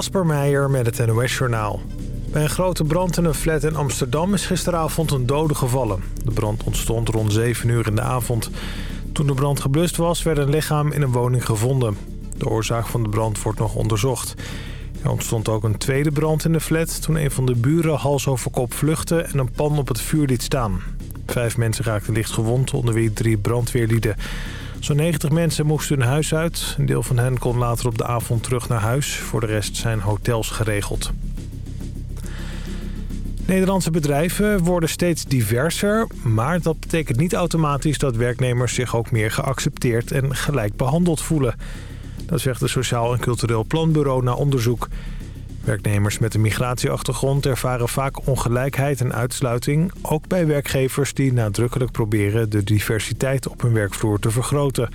Kasper Meijer met het NOS-journaal. Bij een grote brand in een flat in Amsterdam is gisteravond een dode gevallen. De brand ontstond rond 7 uur in de avond. Toen de brand geblust was, werd een lichaam in een woning gevonden. De oorzaak van de brand wordt nog onderzocht. Er ontstond ook een tweede brand in de flat... toen een van de buren hals over kop vluchtte en een pan op het vuur liet staan. Vijf mensen raakten licht gewond, onder wie drie brandweerlieden. Zo'n 90 mensen moesten hun huis uit. Een deel van hen kon later op de avond terug naar huis. Voor de rest zijn hotels geregeld. Nederlandse bedrijven worden steeds diverser... maar dat betekent niet automatisch dat werknemers zich ook meer geaccepteerd en gelijk behandeld voelen. Dat zegt het Sociaal en Cultureel Planbureau na onderzoek. Werknemers met een migratieachtergrond ervaren vaak ongelijkheid en uitsluiting... ook bij werkgevers die nadrukkelijk proberen de diversiteit op hun werkvloer te vergroten.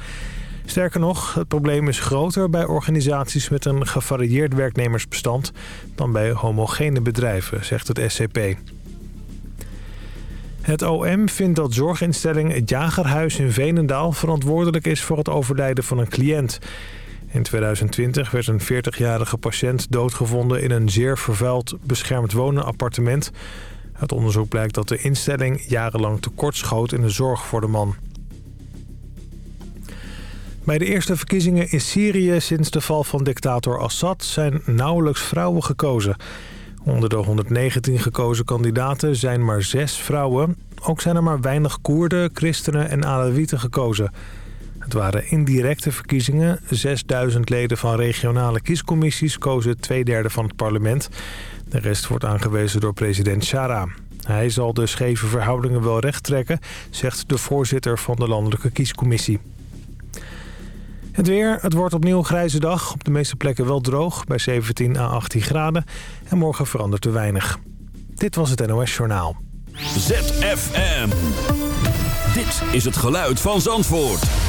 Sterker nog, het probleem is groter bij organisaties met een gevarieerd werknemersbestand... dan bij homogene bedrijven, zegt het SCP. Het OM vindt dat zorginstelling Het Jagerhuis in Veenendaal verantwoordelijk is voor het overlijden van een cliënt... In 2020 werd een 40-jarige patiënt doodgevonden in een zeer vervuild beschermd wonen appartement. Het onderzoek blijkt dat de instelling jarenlang tekortschoot in de zorg voor de man. Bij de eerste verkiezingen in Syrië sinds de val van dictator Assad zijn nauwelijks vrouwen gekozen. Onder de 119 gekozen kandidaten zijn maar zes vrouwen. Ook zijn er maar weinig Koerden, christenen en Alawieten gekozen. Het waren indirecte verkiezingen. 6000 leden van regionale kiescommissies kozen twee derde van het parlement. De rest wordt aangewezen door president Shara. Hij zal de scheve verhoudingen wel recht trekken, zegt de voorzitter van de landelijke kiescommissie. Het weer, het wordt opnieuw grijze dag. Op de meeste plekken wel droog, bij 17 à 18 graden. En morgen verandert er weinig. Dit was het NOS Journaal. ZFM. Dit is het geluid van Zandvoort.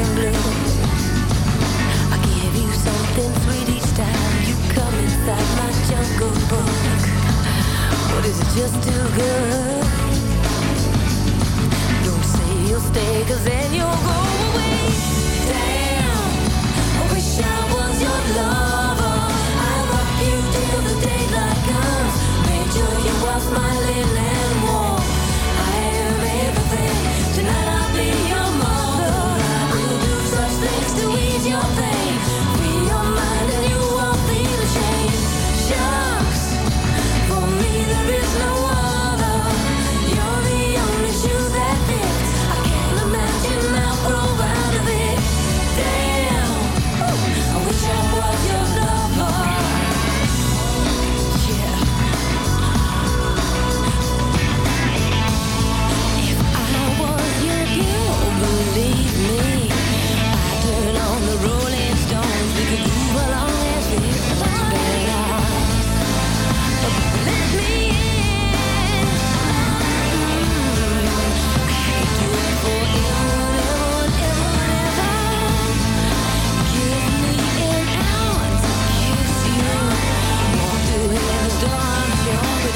and blues. I give you something sweet each time you come inside my jungle book. But is it just too good? Don't say you'll stay, cause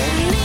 You.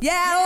Yeah.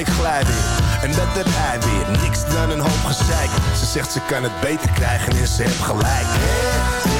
Ik glij weer, en dat heb hij weer. Niks dan een hoop gezeik. Ze zegt ze kan het beter krijgen en ze heeft gelijk.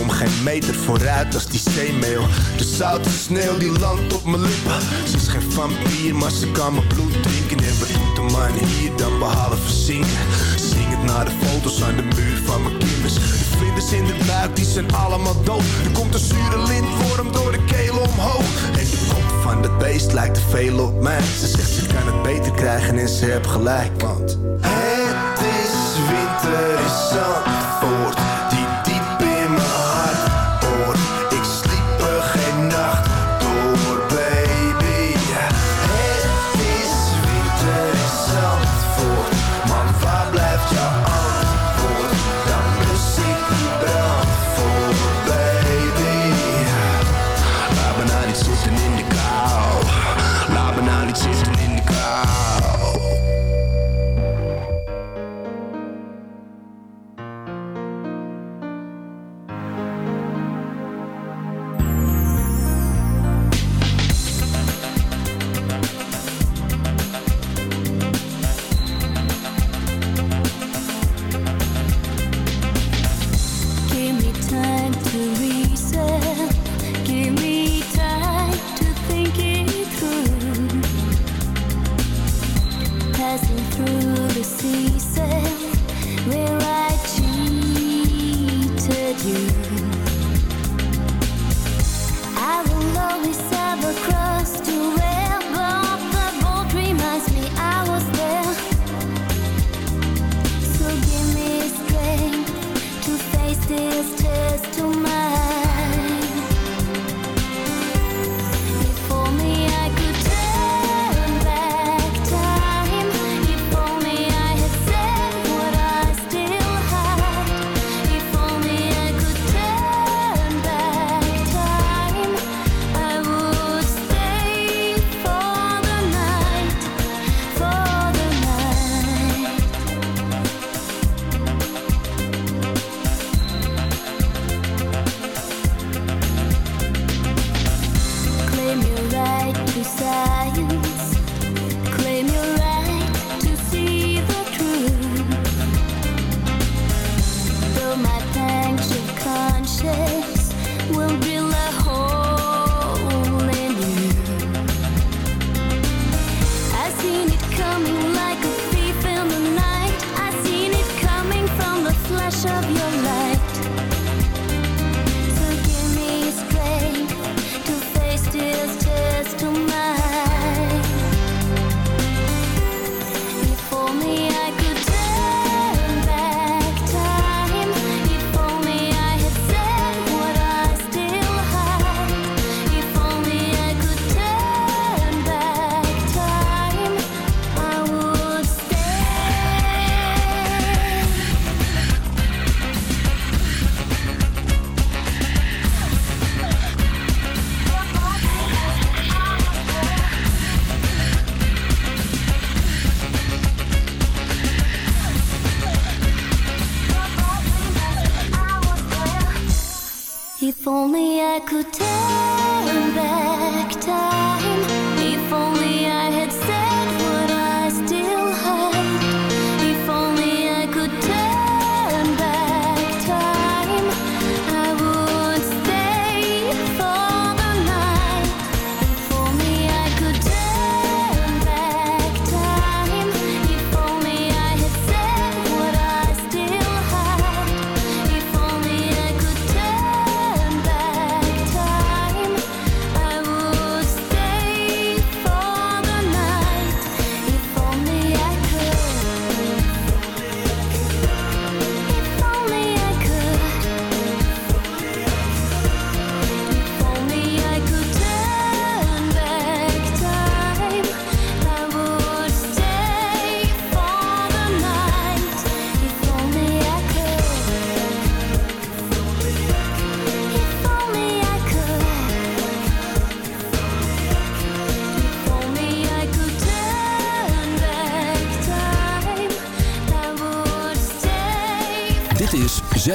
kom geen meter vooruit als die zeemeel. De zoute sneeuw die landt op mijn lippen. Ze is geen vampier, maar ze kan mijn bloed drinken. En wat doet de hier dan behalve zingen? Zing het naar de foto's aan de muur van mijn kinders. De vlinders in de buik, die zijn allemaal dood. Er komt een zure lintworm door de keel omhoog. En de kop van dat beest lijkt te veel op mij. Ze zegt ze kan het beter krijgen en ze heeft gelijk. Want het is winter in Zandvoort.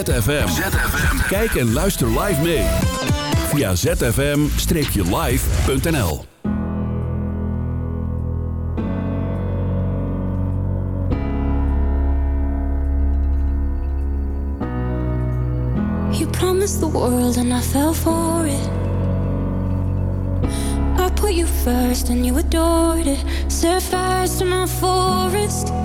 ZFM. Kijk en luister live mee. Via zfm-live.nl You promised the world and I fell for it. I put you first and you adored it. Set fires to my forest.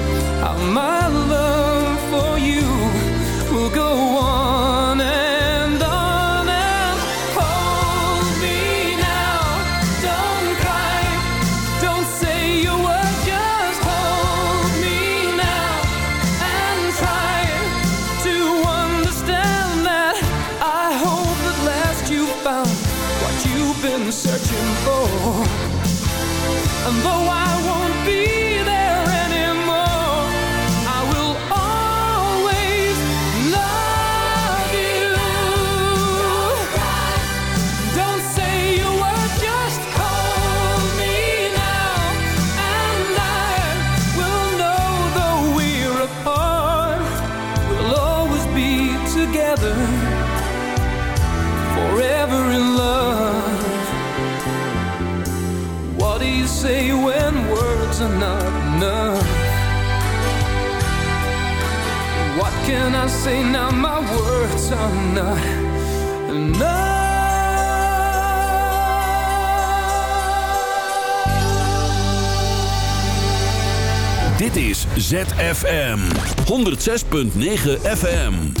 Been searching for. And though I won't be say now? My words are not enough. Dit is ZFM 106.9 FM.